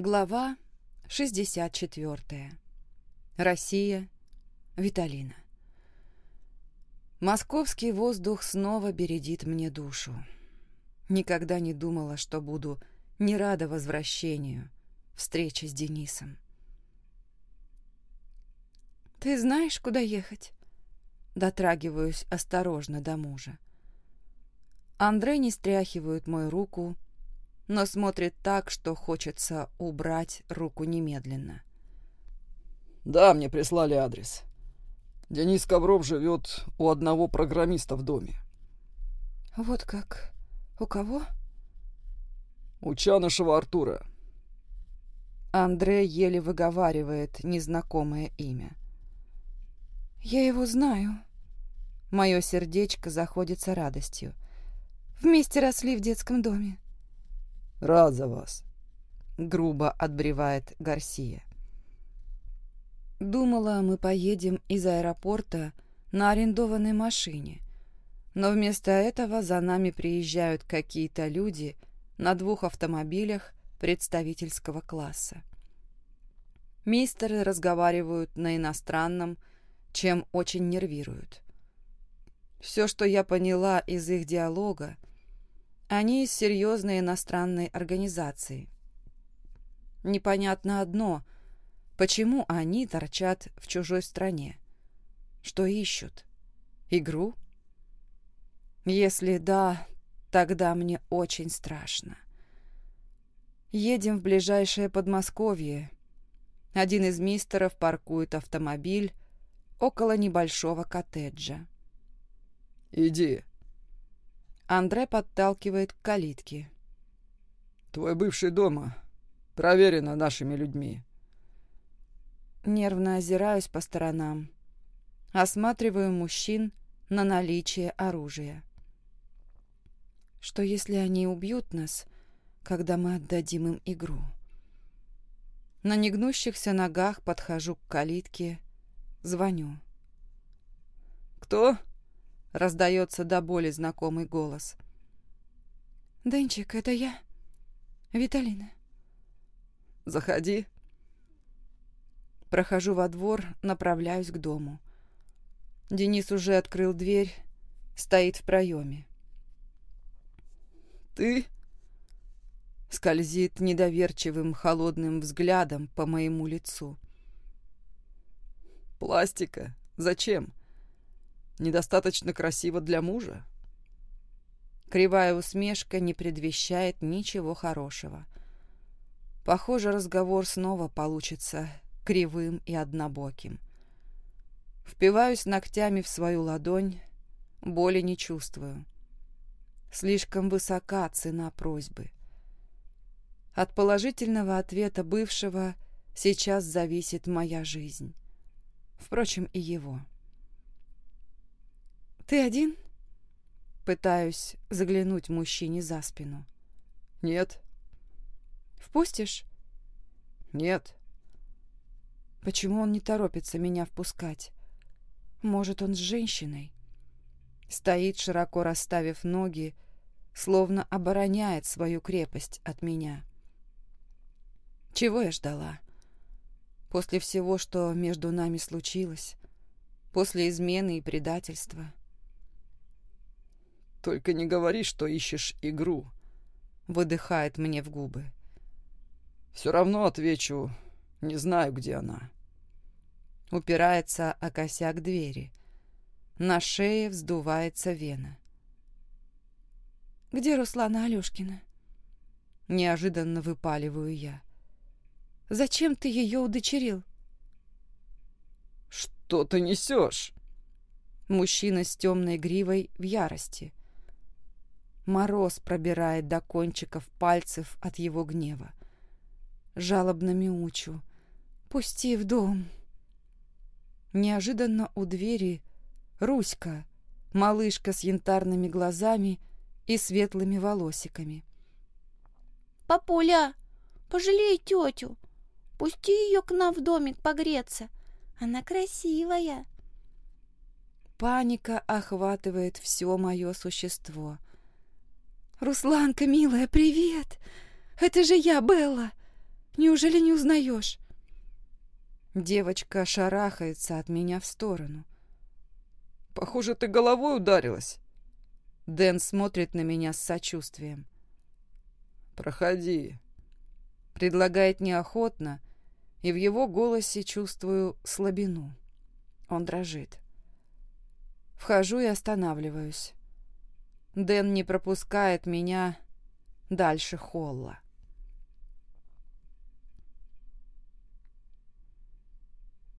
Глава 64. Россия. Виталина. Московский воздух снова бередит мне душу. Никогда не думала, что буду не рада возвращению, встрече с Денисом. «Ты знаешь, куда ехать?» Дотрагиваюсь осторожно до мужа. Андрей не стряхивает мою руку, но смотрит так, что хочется убрать руку немедленно. «Да, мне прислали адрес. Денис Ковров живет у одного программиста в доме». «Вот как? У кого?» «У Чанышева Артура». Андрей еле выговаривает незнакомое имя. «Я его знаю». Мое сердечко заходится радостью. Вместе росли в детском доме. Рад за вас. Грубо отбревает Гарсия. Думала, мы поедем из аэропорта на арендованной машине. Но вместо этого за нами приезжают какие-то люди на двух автомобилях представительского класса. Мистеры разговаривают на иностранном, чем очень нервируют. Все, что я поняла из их диалога, они из серьезной иностранной организации. Непонятно одно, почему они торчат в чужой стране. Что ищут? Игру? Если да, тогда мне очень страшно. Едем в ближайшее Подмосковье. Один из мистеров паркует автомобиль около небольшого коттеджа. «Иди», Андре подталкивает к калитке. «Твой бывший дома. Проверено нашими людьми». Нервно озираюсь по сторонам. Осматриваю мужчин на наличие оружия. Что если они убьют нас, когда мы отдадим им игру? На негнущихся ногах подхожу к калитке, звоню. «Кто?» — раздается до боли знакомый голос. «Денчик, это я, Виталина». «Заходи». Прохожу во двор, направляюсь к дому. Денис уже открыл дверь, стоит в проеме. «Ты?» Скользит недоверчивым холодным взглядом по моему лицу. «Пластика? Зачем?» Недостаточно красиво для мужа? Кривая усмешка не предвещает ничего хорошего. Похоже, разговор снова получится кривым и однобоким. Впиваюсь ногтями в свою ладонь, боли не чувствую. Слишком высока цена просьбы. От положительного ответа бывшего сейчас зависит моя жизнь. Впрочем, и его. «Ты один?» Пытаюсь заглянуть мужчине за спину. «Нет». «Впустишь?» «Нет». Почему он не торопится меня впускать? Может, он с женщиной? Стоит, широко расставив ноги, словно обороняет свою крепость от меня. Чего я ждала? После всего, что между нами случилось, после измены и предательства — только не говори, что ищешь игру. Выдыхает мне в губы. Все равно отвечу, не знаю, где она. Упирается о косяк двери. На шее вздувается вена. «Где Руслана Алешкина?» Неожиданно выпаливаю я. «Зачем ты ее удочерил?» «Что ты несешь?» Мужчина с темной гривой в ярости. Мороз пробирает до кончиков пальцев от его гнева. Жалобно мяучу. «Пусти в дом!» Неожиданно у двери Руська, малышка с янтарными глазами и светлыми волосиками. «Папуля, пожалей тетю! Пусти ее к нам в домик погреться! Она красивая!» Паника охватывает все мое существо — «Русланка, милая, привет! Это же я, Белла!» Неужели не узнаешь? Девочка шарахается от меня в сторону. Похоже, ты головой ударилась. Дэн смотрит на меня с сочувствием. Проходи. Предлагает неохотно, и в его голосе чувствую слабину. Он дрожит. Вхожу и останавливаюсь. Дэн не пропускает меня дальше холла.